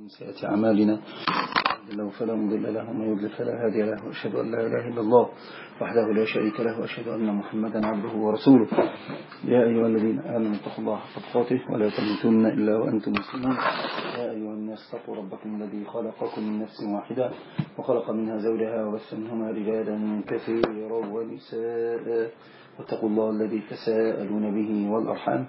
من سيئات أعمالنا. له فلا مضل له ومن يضلل فلا هادي له وأشهد أن لا إله إلا الله وحده لا شريك له وأشهد أن محمدا عبده ورسوله. يا أيها الذين آمنوا اتقوا الله حق تقاته ولا تموتن إلا وأنتم مسلمون. يا أيها الناس اتقوا ربكم الذي خلقكم من نفس واحدة وخلق منها زوجها وبث منهما رجالا كثيرا ونساء. واتقوا الله الذي تساءلون به والأرحام.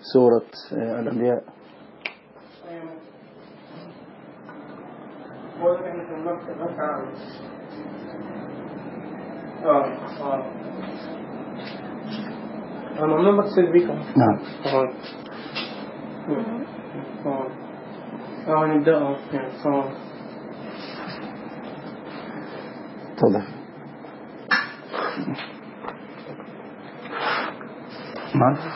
سورة الأنبياء. أنا عمال بتصل بيك أهو. نعم. آه آه تفضل. نعم.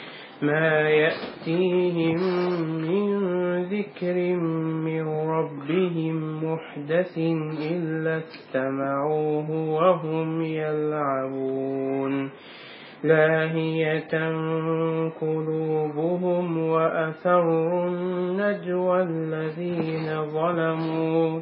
ما يأتيهم من ذكر من ربهم محدث إلا استمعوه وهم يلعبون. لاهية قلوبهم وأسروا النجوى الذين ظلموا.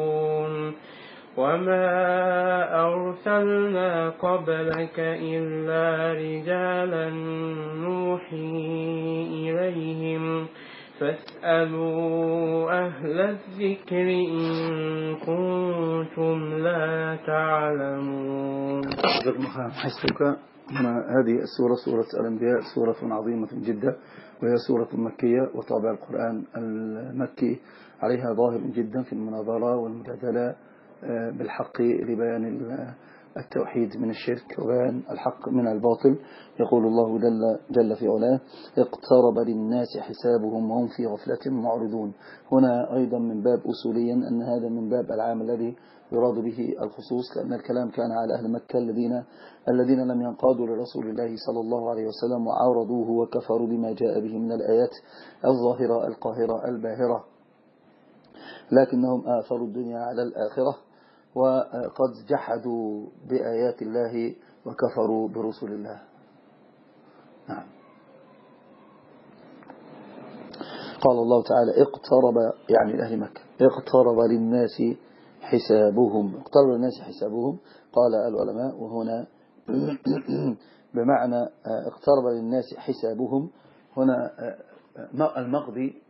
وما أرسلنا قبلك إلا رجالا نوحي إليهم فاسألوا أهل الذكر إن كنتم لا تعلمون حسبك هذه السورة سورة الأنبياء سورة عظيمة جدا وهي سورة مكية وطابع القرآن المكي. عليها ظاهر جدا في المناظرة والمجادلة. بالحق لبيان التوحيد من الشرك وبيان الحق من الباطل. يقول الله جل, جل في علاه اقترب للناس حسابهم وهم في غفلة معرضون. هنا أيضا من باب أصوليا أن هذا من باب العام الذي يراد به الخصوص لأن الكلام كان على أهل مكة الذين الذين لم ينقادوا لرسول الله صلى الله عليه وسلم وعارضوه وكفروا بما جاء به من الآيات الظاهرة القاهرة الباهرة. لكنهم آثروا الدنيا على الآخرة. وقد جحدوا بآيات الله وكفروا برسل الله. نعم. قال الله تعالى اقترب يعني أهل مكة اقترب للناس حسابهم. اقترب للناس حسابهم قال العلماء وهنا بمعنى اقترب للناس حسابهم. هنا المقضي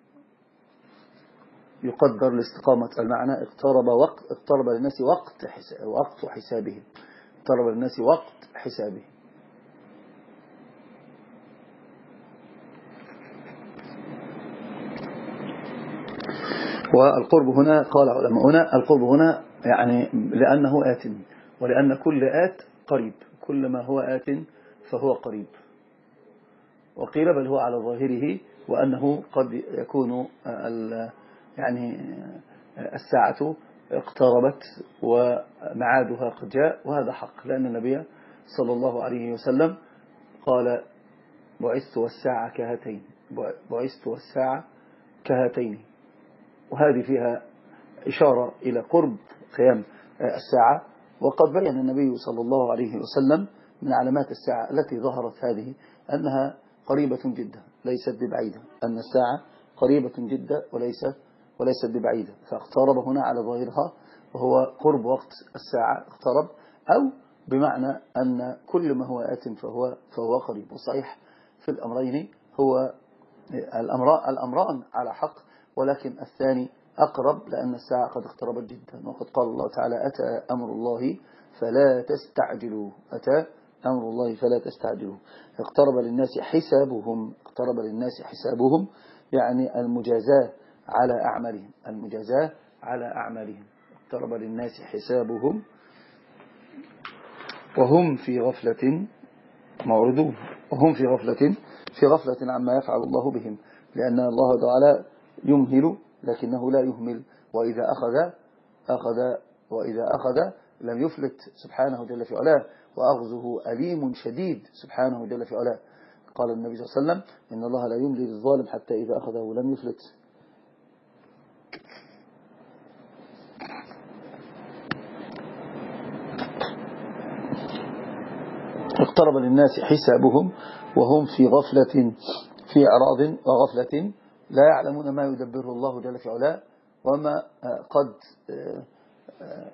يقدر لاستقامة المعنى اقترب وقت اقترب للناس وقت حساب وقت حسابهم اقترب للناس وقت حسابهم والقرب هنا قال علماؤنا القرب هنا يعني لأنه آت ولأن كل آت قريب. كل ما هو آت فهو قريب. وقيل بل هو على ظاهره وأنه قد يكون يعني الساعة اقتربت ومعادها قد جاء وهذا حق لأن النبي صلى الله عليه وسلم قال بعثت والساعة كهاتين بعثت والساعة كهاتين. وهذه فيها إشارة إلى قرب قيام الساعة. وقد بين النبي صلى الله عليه وسلم من علامات الساعة التي ظهرت هذه أنها قريبة جدا ليست ببعيدة أن الساعة قريبة جدا وليست وليست ببعيدة. فاقترب هنا على ظاهرها وهو قرب وقت الساعة اقترب أو بمعنى أن كل ما هو آت فهو, فهو قريب. وصحيح في الأمرين هو الأمران على حق ولكن الثاني أقرب لأن الساعة قد اقتربت جدا. وقد قال الله تعالى أتى أمر الله فلا تستعجلوا أتى أمر الله فلا تستعجلوا اقترب للناس حسابهم. اقترب للناس حسابهم يعني المجازاة على أعمالهم. المجازاة على أعمالهم. اقترب للناس حسابهم وهم في غفلة موردون وهم في غفلة في غفلة عما يفعل الله بهم. لأن الله تعالى يمهل لكنه لا يهمل. وإذا أخذ أخذ وإذا أخذ لم يفلت سبحانه جل في علاه. وأخذه أليم شديد سبحانه جل في علاه. قال النبي صلى الله عليه وسلم إن الله لا يملي للظالم حتى إذا أخذه لم يفلت. اقترب للناس حسابهم وهم في غفلة في إعراض وغفلة. لا يعلمون ما يدبره الله جل في علاه وما قد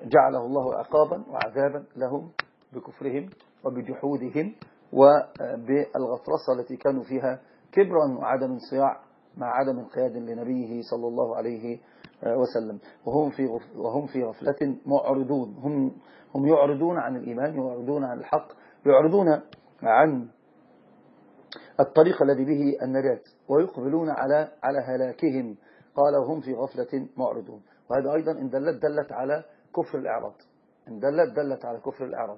جعله الله عقابا وعذابا لهم بكفرهم وبجحودهم وبالغطرسة التي كانوا فيها. كبرا وعدم انصياع مع عدم انقياد لنبيه صلى الله عليه وسلم. وهم في وهم في غفلة معرضون. هم هم يعرضون عن الإيمان يعرضون عن الحق يعرضون عن الطريق الذي به النجاة ويقبلون على على هلاكهم. قال وهم في غفلة معرضون. وهذا أيضا إن دلت دلت على كفر الإعراض. إن دلت دلت على كفر الإعراض.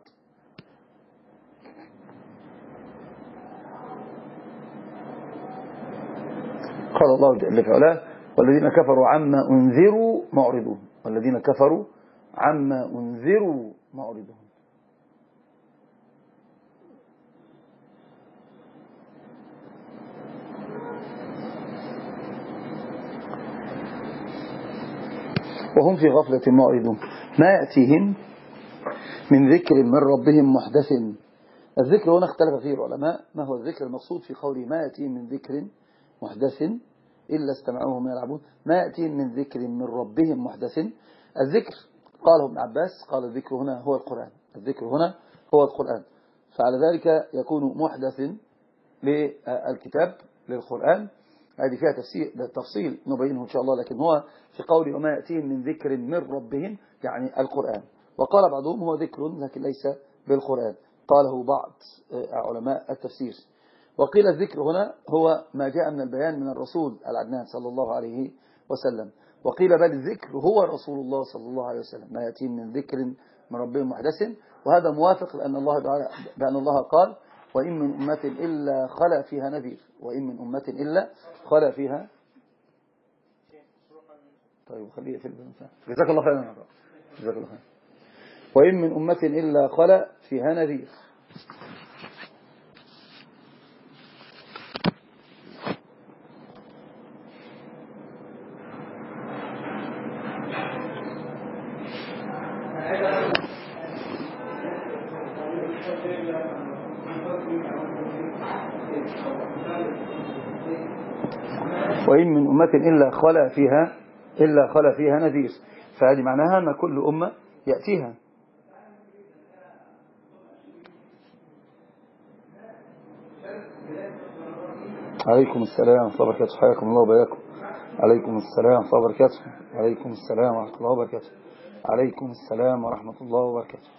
قال الله جل وعلا والذين كفروا عما أنذروا معرضون. والذين كفروا عما أنذروا معرضون. وهم في غفلة معرضون. ما يأتيهم من ذكر من ربهم محدث. الذكر هنا اختلف فيه العلماء. ما هو الذكر المقصود في قوله ما يأتيهم من ذكر محدث؟ إلا استمعوهم يلعبون ما يأتيهم من ذكر من ربهم محدث؟ الذكر. قاله ابن عباس. قال الذكر هنا هو القرآن. الذكر هنا هو القرآن. فعلى ذلك يكون محدث للكتاب للقرآن. هذه فيها تفصيل نبينه إن شاء الله لكن هو في قول وما يأتيهم من ذكر من ربهم يعني القرآن. وقال بعضهم هو ذكر لكن ليس بالقرآن. قاله بعض علماء التفسير. وقيل الذكر هنا هو ما جاء من البيان من الرسول العدنان صلى الله عليه وسلم. وقيل بل الذكر هو رسول الله صلى الله عليه وسلم. ما يأتيهم من ذكر من ربهم محدث. وهذا موافق لأن الله, بأن الله قال وإن من أمة إلا خلا فيها نذير. وإن من أمة إلا خلا فيها طيب خليه في البنفع جزاك الله خيرا جزاك الله خيرا. وإن من أمة إلا خلا فيها نذير. وإن من أمة إلا خلا فيها إلا خلا فيها نذير. فهذه معناها أن كل أمة يأتيها. عليكم السلام وبركاته. حياكم الله وبياكم عليكم السلام وبركاته. عليكم السلام ورحمة الله وبركاته. عليكم السلام ورحمة الله وبركاته.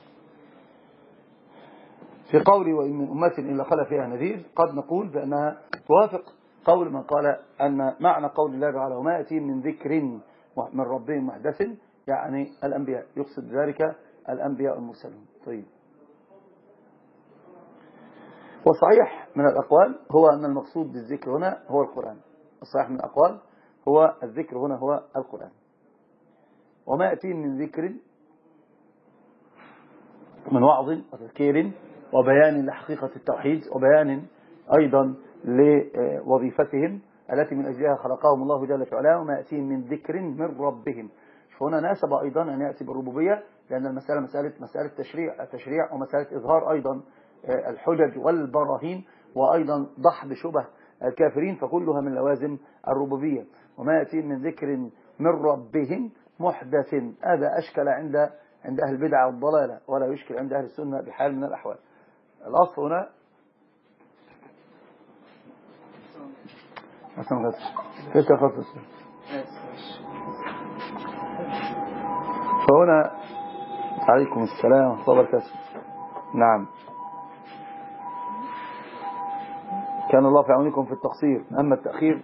في قولي وإن من أمة إلا خلا فيها نذير قد نقول بأنها توافق قول من قال أن معنى قول الله تعالى وما يأتي من ذكر من ربهم محدث يعني الأنبياء. يقصد ذلك الأنبياء المرسلون. طيب. وصحيح من الأقوال هو أن المقصود بالذكر هنا هو القرآن. الصحيح من الأقوال هو الذكر هنا هو القرآن. وما يأتيهم من ذكر من وعظ وتذكير وبيان لحقيقة التوحيد وبيان أيضا لوظيفتهم التي من أجلها خلقهم الله جل وعلا وما يأتيهم من ذكر من ربهم. فهنا ناسب أيضا أن يأتي بالربوبية لأن المسألة مسألة, مسألة تشريع, تشريع ومسألة إظهار أيضا آه، الحجج والبراهين وأيضا ضحب شبه الكافرين فكلها من لوازم الربوبية. وما يأتيهم من ذكر من ربهم محدث. هذا أشكل عند عند أهل البدع والضلالة ولا يشكل عند أهل السنة بحال من الأحوال. الأصل هنا حسن كيف تخصص فهنا عليكم السلام ورحمة الله وبركاته. نعم. كان الله في عونكم في التقصير. أما التأخير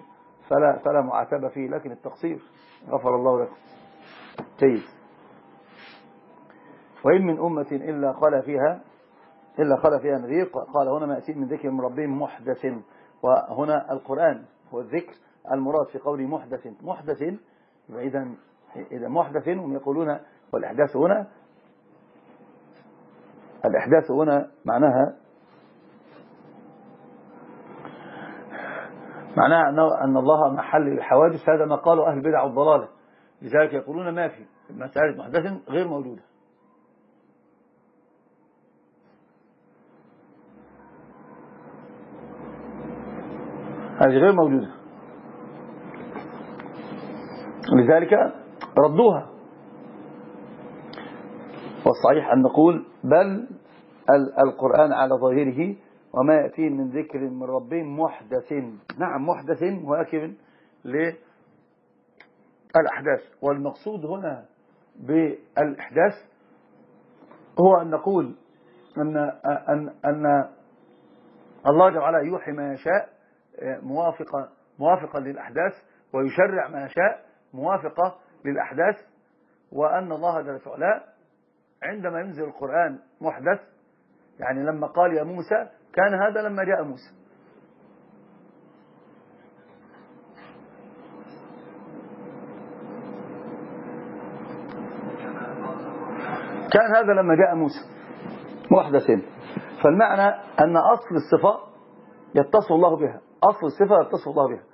فلا, فلا معاتبة فيه لكن التقصير غفر الله لكم. جيد. وإن من أمة إلا قال فيها إلا قال فيها نذير قال هنا ما يأتي من ذكر من ربهم محدث. وهنا القرآن. هو الذكر المراد في قول محدث محدث إذا إذا محدث هم يقولون والإحداث هنا الإحداث هنا معناها معناها أن الله محل الحوادث هذا ما قاله أهل البدع والضلالة لذلك يقولون ما في مسألة محدث غير موجودة هذه غير موجودة. لذلك ردوها. والصحيح أن نقول بل القرآن على ظاهره وما يأتيه من ذكر من ربهم محدث. نعم محدث مؤكد للأحداث. والمقصود هنا بالإحداث هو أن نقول أن, أن, أن الله جل وعلا يوحي ما يشاء موافقة موافقا للأحداث ويشرع ما يشاء موافقة للأحداث وأن الله جل وعلا عندما ينزل القرآن محدث يعني لما قال يا موسى كان هذا لما جاء موسى. كان هذا لما جاء موسى محدث فالمعنى أن أصل الصفة يتصف الله بها. أصل الصفة يتصف الله بها.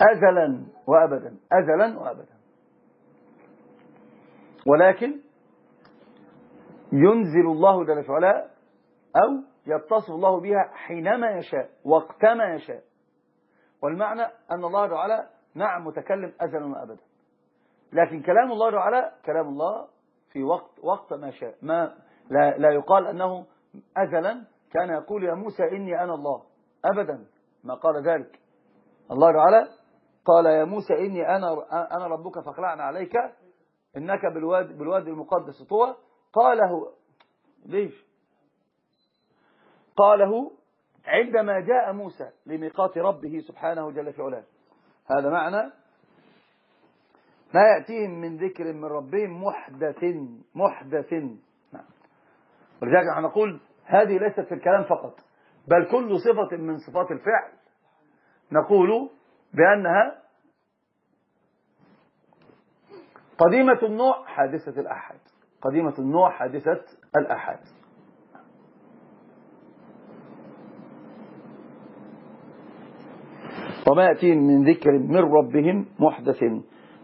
أزلا وأبدا. أزلا وأبدا. ولكن ينزل الله جل وعلا أو يتصف الله بها حينما يشاء وقتما يشاء. والمعنى أن الله تعالى نعم متكلم أزلا وأبدا. لكن كلام الله تعالى كلام الله في وقت وقت ما شاء. ما لا, لا يقال أنه أزلا كان يقول يا موسى إني أنا الله. أبدا. ما قال ذلك. الله تعالى قال يا موسى إني أنا أنا ربك فاخلعنا عليك. إنك بالواد بالواد المقدس طوى. قاله ليش؟ قاله عندما جاء موسى لميقات ربه سبحانه جل في علاه. هذا معنى ما يأتيهم من ذكر من ربهم محدث محدث. نعم. ولذلك نحن نقول هذه ليست في الكلام فقط بل كل صفة من صفات الفعل. نقول بأنها قديمة النوع حادثة الأحد. قديمة النوع حادثة الأحد. وما يأتيهم من ذكر من ربهم محدث.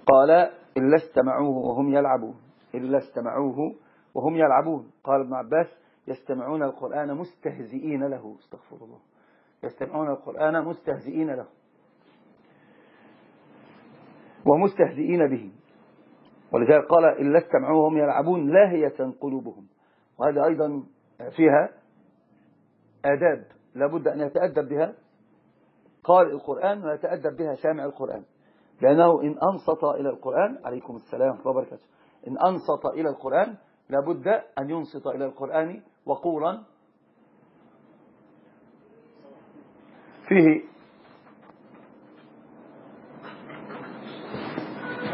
قال إلا استمعوه وهم يلعبون. إلا استمعوه وهم يلعبون. قال ابن عباس يستمعون القرآن مستهزئين له. استغفر الله. يستمعون القرآن مستهزئين له. ومستهزئين به. ولذلك قال إلا استمعوه وهم يلعبون لاهية قلوبهم. وهذا أيضا فيها آداب. لابد أن يتأدب بها قارئ القرآن ويتأدب بها سامع القرآن. لأنه إن أنصت إلى القرآن عليكم السلام وبركاته إن أنصت إلى القرآن لابد أن ينصت إلى القرآن وقورا فيه.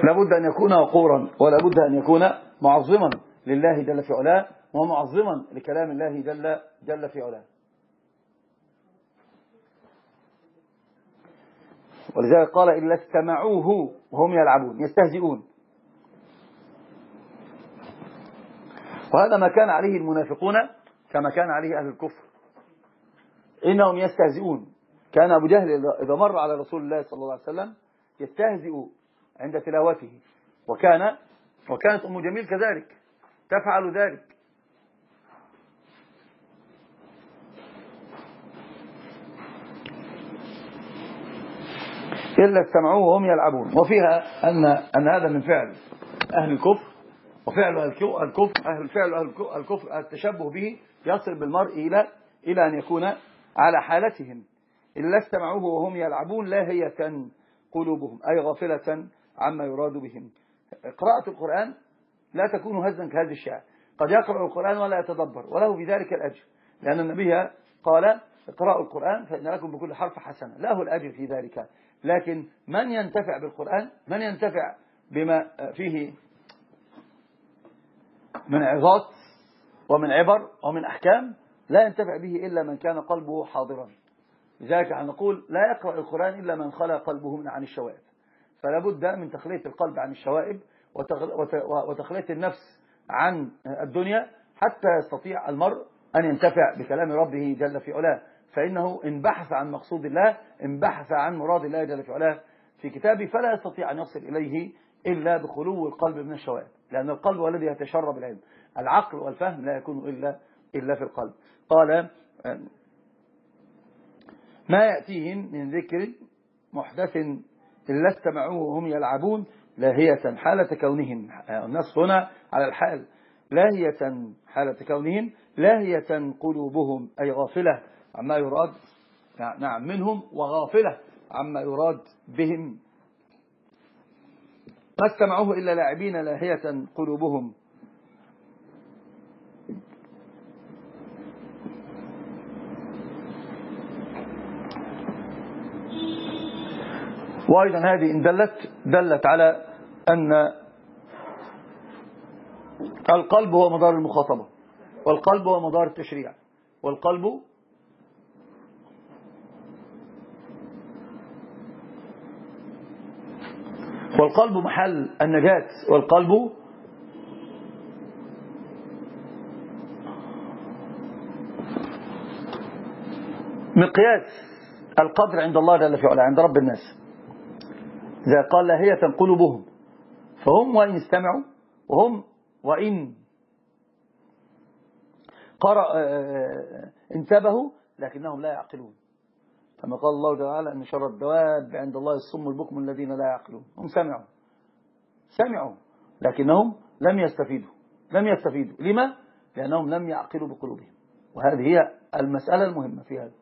لابد أن يكون وقورا ولابد أن يكون معظما لله جل في علاه ومعظما لكلام الله جل, جل في علاه. ولذلك قال إلا استمعوه وهم يلعبون يستهزئون. وهذا ما كان عليه المنافقون كما كان عليه أهل الكفر. إنهم يستهزئون. كان أبو جهل إذا مر على رسول الله صلى الله عليه وسلم يستهزئ عند تلاوته. وكان وكانت أم جميل كذلك. تفعل ذلك. إلا استمعوه وهم يلعبون. وفيها أن, أن هذا من فعل أهل الكفر وفعل الكفر أهل أهل الكفر التشبه به يصل بالمرء إلى إلى أن يكون على حالتهم. إلا استمعوه وهم يلعبون لاهية قلوبهم أي غافلة عما يراد بهم. قراءة القرآن لا تكون هزا كهذا الشعر قد يقرأ القرآن ولا يتدبر وله بذلك الأجر. لأن النبي قال اقرأوا القرآن فإن لكم بكل حرف حسنة. له الأجر في ذلك. لكن من ينتفع بالقرآن؟ من ينتفع بما فيه من عظات ومن عبر ومن أحكام لا ينتفع به إلا من كان قلبه حاضرا. لذلك نقول لا يقرأ القرآن إلا من خلى قلبه من عن الشوائب. فلا بد من تخلية القلب عن الشوائب وتخلية النفس عن الدنيا حتى يستطيع المرء أن ينتفع بكلام ربه جل في علاه. فإنه إن بحث عن مقصود الله إن بحث عن مراد الله جل في علاه في كتابه فلا يستطيع أن يصل إليه إلا بخلو القلب من الشوائب. لأن القلب هو الذي يتشرب العلم. العقل والفهم لا يكون إلا إلا في القلب. قال ما يأتيهم من ذكر محدث إلا استمعوه وهم يلعبون لاهية حالة كونهم. النص هنا على الحال. لاهية حالة كونهم لاهية قلوبهم أي غافلة عما يراد نعم منهم وغافلة عما يراد بهم. ما استمعوه إلا لاعبين لاهية قلوبهم. وأيضا هذه إن دلت دلت على أن القلب هو مدار المخاطبة والقلب هو مدار التشريع والقلب والقلب محل النجاة والقلب مقياس القدر عند الله جل في عند رب الناس. إذا قال لاهية قلوبهم فهم وإن استمعوا وهم وإن قرأ آه، آه، انتبهوا لكنهم لا يعقلون. كما قال الله تعالى أن شر الدواب عند الله الصم البكم الذين لا يعقلون. هم سمعوا. سمعوا لكنهم لم يستفيدوا. لم يستفيدوا. لما؟ لأنهم لم يعقلوا بقلوبهم. وهذه هي المسألة المهمة في هذا.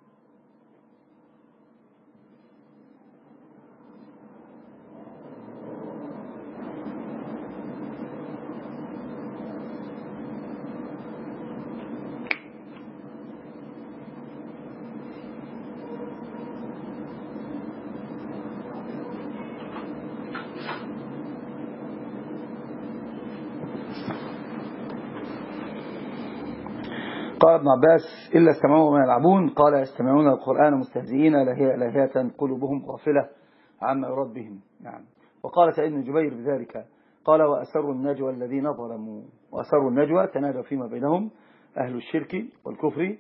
قال ابن عباس إلا استمعوا ما يلعبون. قال يستمعون القرآن مستهزئين لهية قلوبهم غافلة عما يراد بهم نعم. وقال سعيد بن جبير بذلك. قال وأسروا النجوى الذين ظلموا. وأسروا النجوى تناجوا فيما بينهم أهل الشرك والكفر.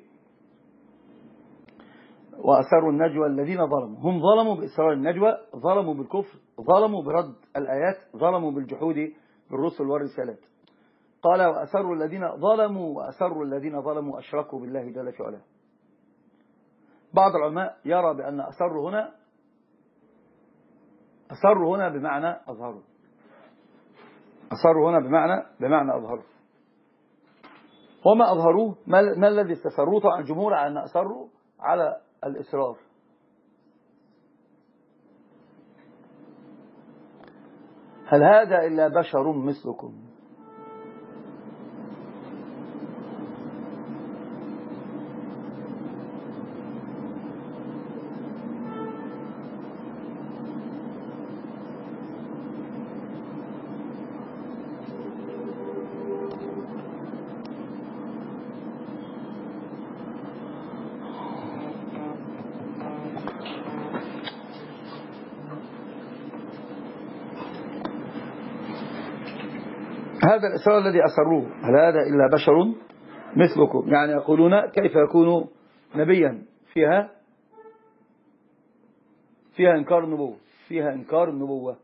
وأسروا النجوى الذين ظلموا. هم ظلموا بإسرار النجوى ظلموا بالكفر ظلموا برد الآيات ظلموا بالجحود بالرسل والرسالات. قال وأسروا الذين ظلموا وأسروا الذين ظلموا أشركوا بالله جل في علاه. بعض العلماء يرى بأن أسروا هنا أسروا هنا بمعنى أظهروا. أسروا هنا بمعنى بمعنى أظهروا. وما أظهروه ما الذي استسروه؟ طبعا الجمهور على أن أسروا على الإسرار هل هذا إلا بشر مثلكم؟ هذا الإسراء الذي أسروه هل هذا إلا بشر؟ مثلكم يعني يقولون كيف يكون نبيا؟ فيها؟ فيها إنكار النبوة فيها إنكار النبوة.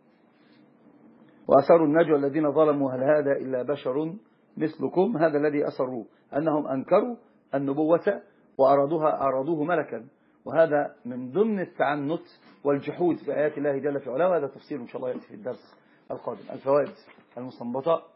وأسروا النجوى الذين ظلموا هل هذا إلا بشر؟ مثلكم هذا الذي أسروه أنهم أنكروا النبوة وأرادوها أرادوه ملكا. وهذا من ضمن التعنت والجحود في آيات الله جل في علاه وهذا تفسير إن شاء الله يأتي في الدرس القادم. الفوائد المستنبطة.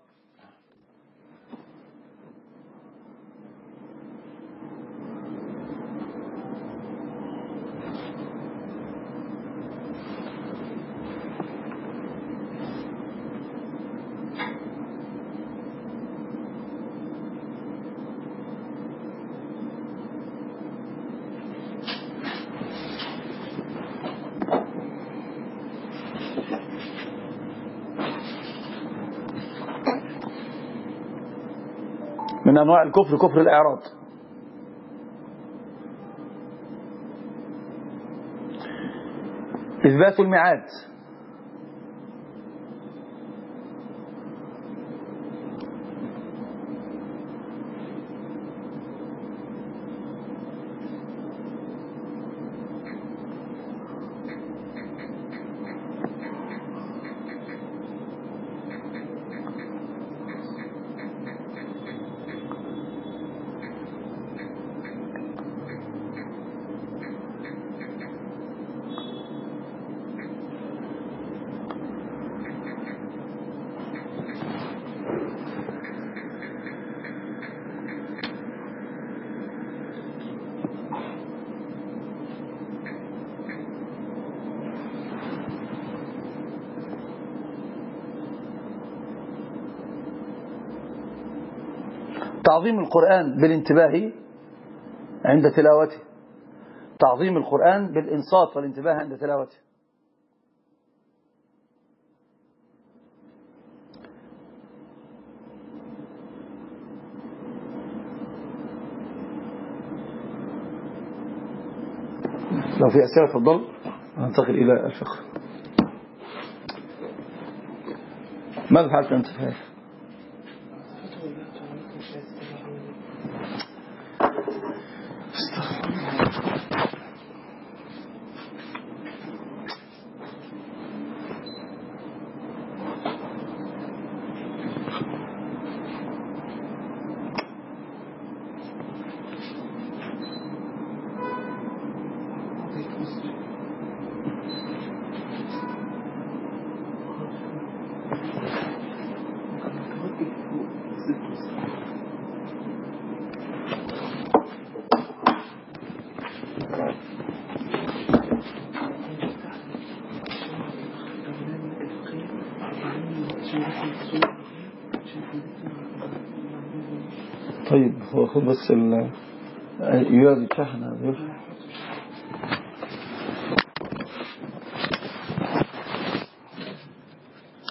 من أنواع الكفر كفر الإعراض. إثبات الميعاد. تعظيم القرآن بالانتباه عند تلاوته. تعظيم القرآن بالإنصات والانتباه عند تلاوته. لو في أسئلة تفضل. ننتقل إلى الفقه. ماذا فعلت أنت؟ في هذا؟ طيب هو بس ال يوازي الشحن هذا